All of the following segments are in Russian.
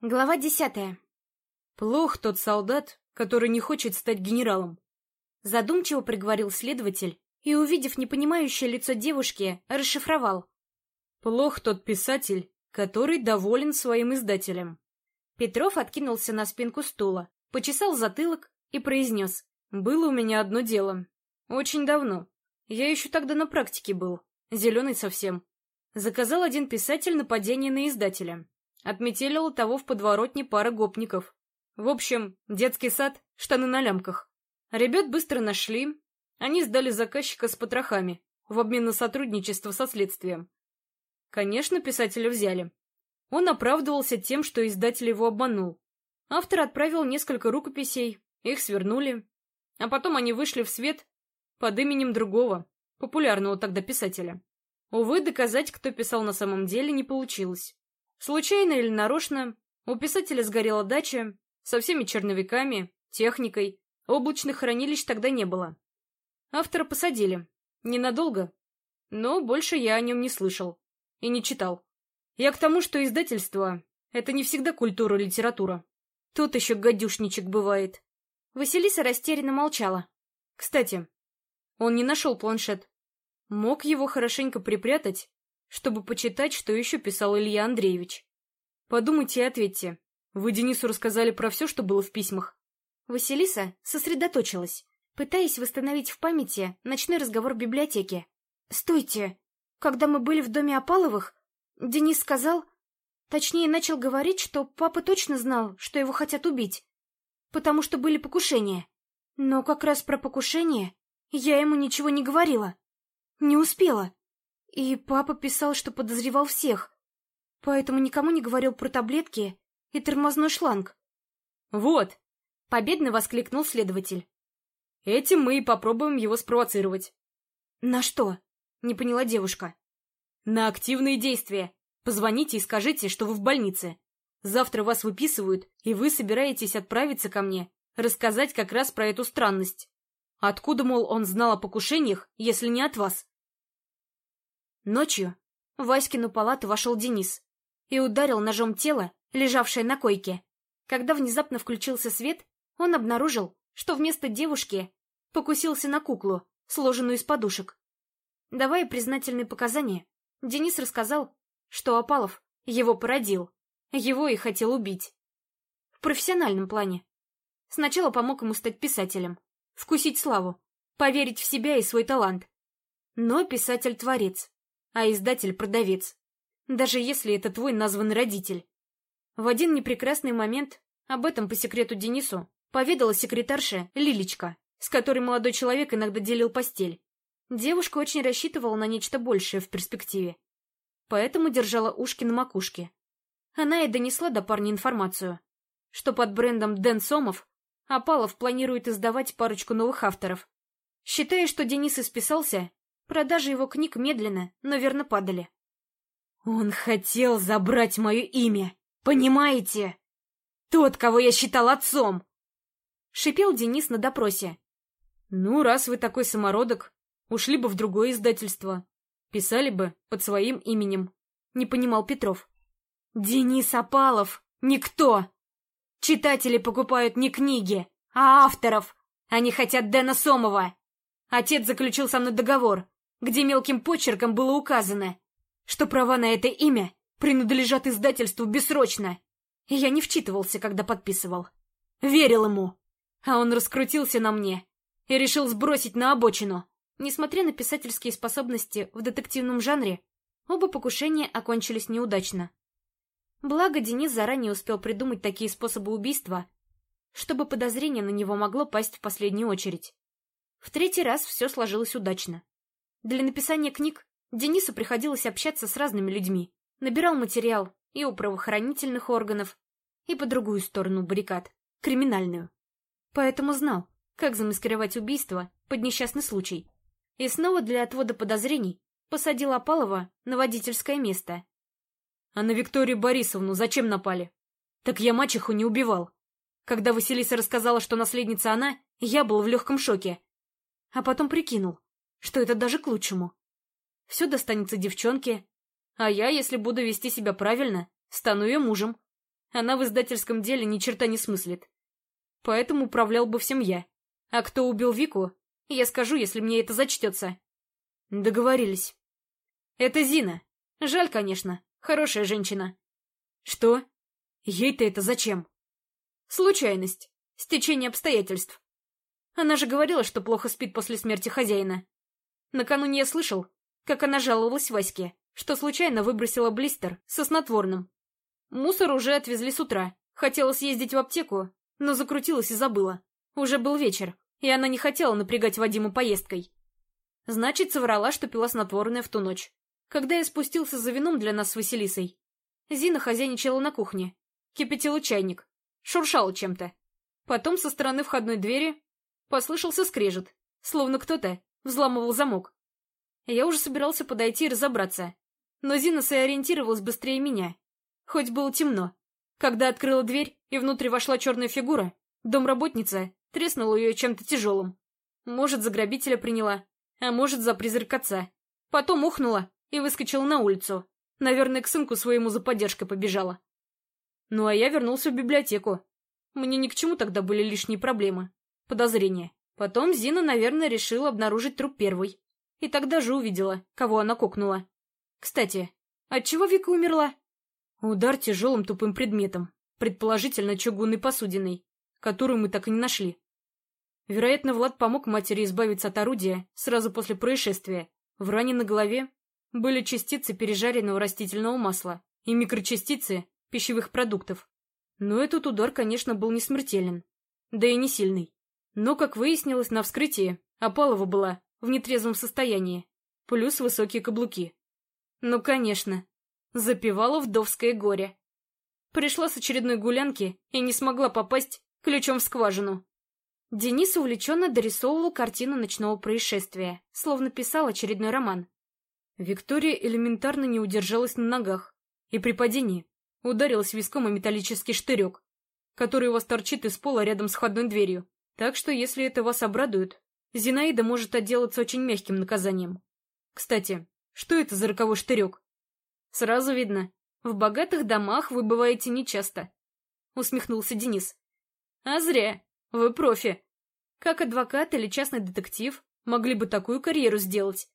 Глава десятая. Плох тот солдат, который не хочет стать генералом. Задумчиво приговорил следователь и, увидев непонимающее лицо девушки, расшифровал. Плох тот писатель, который доволен своим издателем. Петров откинулся на спинку стула, почесал затылок и произнес. Было у меня одно дело. Очень давно. Я еще тогда на практике был. Зеленый совсем. Заказал один писатель нападение на издателя. Отметелила того в подворотне пара гопников. В общем, детский сад, штаны на лямках. Ребят быстро нашли. Они сдали заказчика с потрохами, в обмен на сотрудничество со следствием. Конечно, писателя взяли. Он оправдывался тем, что издатель его обманул. Автор отправил несколько рукописей, их свернули. А потом они вышли в свет под именем другого, популярного тогда писателя. Увы, доказать, кто писал на самом деле, не получилось. Случайно или нарочно, у писателя сгорела дача со всеми черновиками, техникой, облачных хранилищ тогда не было. Автора посадили. Ненадолго. Но больше я о нем не слышал. И не читал. Я к тому, что издательство — это не всегда культура литература. Тот еще гадюшничек бывает. Василиса растерянно молчала. Кстати, он не нашел планшет. Мог его хорошенько припрятать чтобы почитать, что еще писал Илья Андреевич. Подумайте и ответьте. Вы Денису рассказали про все, что было в письмах? Василиса сосредоточилась, пытаясь восстановить в памяти ночной разговор в библиотеке. «Стойте! Когда мы были в доме Опаловых, Денис сказал... Точнее, начал говорить, что папа точно знал, что его хотят убить, потому что были покушения. Но как раз про покушение я ему ничего не говорила. Не успела. И папа писал, что подозревал всех, поэтому никому не говорил про таблетки и тормозной шланг. «Вот!» — победно воскликнул следователь. «Этим мы и попробуем его спровоцировать». «На что?» — не поняла девушка. «На активные действия. Позвоните и скажите, что вы в больнице. Завтра вас выписывают, и вы собираетесь отправиться ко мне, рассказать как раз про эту странность. Откуда, мол, он знал о покушениях, если не от вас?» Ночью в Васькину палату вошел Денис и ударил ножом тело, лежавшее на койке. Когда внезапно включился свет, он обнаружил, что вместо девушки покусился на куклу, сложенную из подушек. Давая признательные показания, Денис рассказал, что Опалов его породил, его и хотел убить. В профессиональном плане. Сначала помог ему стать писателем, вкусить славу, поверить в себя и свой талант. Но писатель-творец а издатель — продавец. Даже если это твой названный родитель. В один непрекрасный момент об этом по секрету Денису поведала секретарша Лилечка, с которой молодой человек иногда делил постель. Девушка очень рассчитывала на нечто большее в перспективе. Поэтому держала ушки на макушке. Она и донесла до парня информацию, что под брендом Дэн Сомов Апалов планирует издавать парочку новых авторов. Считая, что Денис исписался, Продажи его книг медленно, но верно падали. «Он хотел забрать мое имя, понимаете? Тот, кого я считал отцом!» Шипел Денис на допросе. «Ну, раз вы такой самородок, ушли бы в другое издательство. Писали бы под своим именем», — не понимал Петров. «Денис Апалов! Никто! Читатели покупают не книги, а авторов! Они хотят Дэна Сомова! Отец заключил со мной договор где мелким почерком было указано, что права на это имя принадлежат издательству бессрочно. И я не вчитывался, когда подписывал. Верил ему. А он раскрутился на мне и решил сбросить на обочину. Несмотря на писательские способности в детективном жанре, оба покушения окончились неудачно. Благо, Денис заранее успел придумать такие способы убийства, чтобы подозрение на него могло пасть в последнюю очередь. В третий раз все сложилось удачно. Для написания книг Денису приходилось общаться с разными людьми. Набирал материал и у правоохранительных органов, и по другую сторону баррикад, криминальную. Поэтому знал, как замаскировать убийство под несчастный случай. И снова для отвода подозрений посадил Апалова на водительское место. А на Викторию Борисовну зачем напали? Так я мачеху не убивал. Когда Василиса рассказала, что наследница она, я был в легком шоке. А потом прикинул, что это даже к лучшему. Все достанется девчонке, а я, если буду вести себя правильно, стану ее мужем. она в издательском деле ни черта не смыслит. Поэтому управлял бы всем я. А кто убил Вику, я скажу, если мне это зачтется. Договорились. Это Зина. Жаль, конечно. Хорошая женщина. Что? Ей-то это зачем? Случайность. Стечение обстоятельств. Она же говорила, что плохо спит после смерти хозяина. Накануне я слышал, как она жаловалась Ваське, что случайно выбросила блистер со снотворным. Мусор уже отвезли с утра. Хотела съездить в аптеку, но закрутилась и забыла. Уже был вечер, и она не хотела напрягать Вадиму поездкой. Значит, соврала, что пила снотворное в ту ночь. Когда я спустился за вином для нас с Василисой, Зина хозяйничала на кухне, кипятила чайник, шуршала чем-то. Потом со стороны входной двери послышался скрежет, словно кто-то взламывал замок. Я уже собирался подойти и разобраться, но Зина сориентировалась быстрее меня хоть было темно. Когда открыла дверь и внутрь вошла черная фигура, домработница треснула ее чем-то тяжелым. Может, за грабителя приняла, а может, за призрак отца. Потом ухнула и выскочила на улицу. Наверное, к сынку своему за поддержкой побежала. Ну, а я вернулся в библиотеку. Мне ни к чему тогда были лишние проблемы. Подозрения. Потом Зина, наверное, решила обнаружить труп первой. И тогда же увидела, кого она кокнула. Кстати, отчего Вика умерла? Удар тяжелым тупым предметом, предположительно чугунной посудиной, которую мы так и не нашли. Вероятно, Влад помог матери избавиться от орудия сразу после происшествия. В ране на голове были частицы пережаренного растительного масла и микрочастицы пищевых продуктов. Но этот удар, конечно, был не смертелен, да и не сильный. Но, как выяснилось на вскрытии, Апалова была в нетрезвом состоянии, плюс высокие каблуки. Ну, конечно, Запивала вдовское горе. Пришла с очередной гулянки и не смогла попасть ключом в скважину. Денис увлеченно дорисовывал картину ночного происшествия, словно писал очередной роман. Виктория элементарно не удержалась на ногах и при падении ударилась виском о металлический штырек, который у вас торчит из пола рядом с входной дверью. Так что, если это вас обрадует, Зинаида может отделаться очень мягким наказанием. Кстати, что это за роковой штырек? Сразу видно, в богатых домах вы бываете нечасто. Усмехнулся Денис. А зря. Вы профи. Как адвокат или частный детектив могли бы такую карьеру сделать.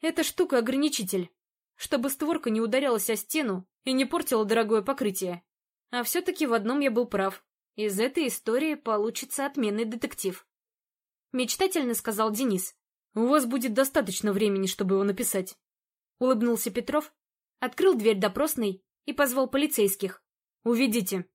Эта штука ограничитель, чтобы створка не ударялась о стену и не портила дорогое покрытие. А все-таки в одном я был прав. Из этой истории получится отменный детектив. Мечтательно сказал Денис. «У вас будет достаточно времени, чтобы его написать». Улыбнулся Петров открыл дверь допросной и позвал полицейских. «Уведите».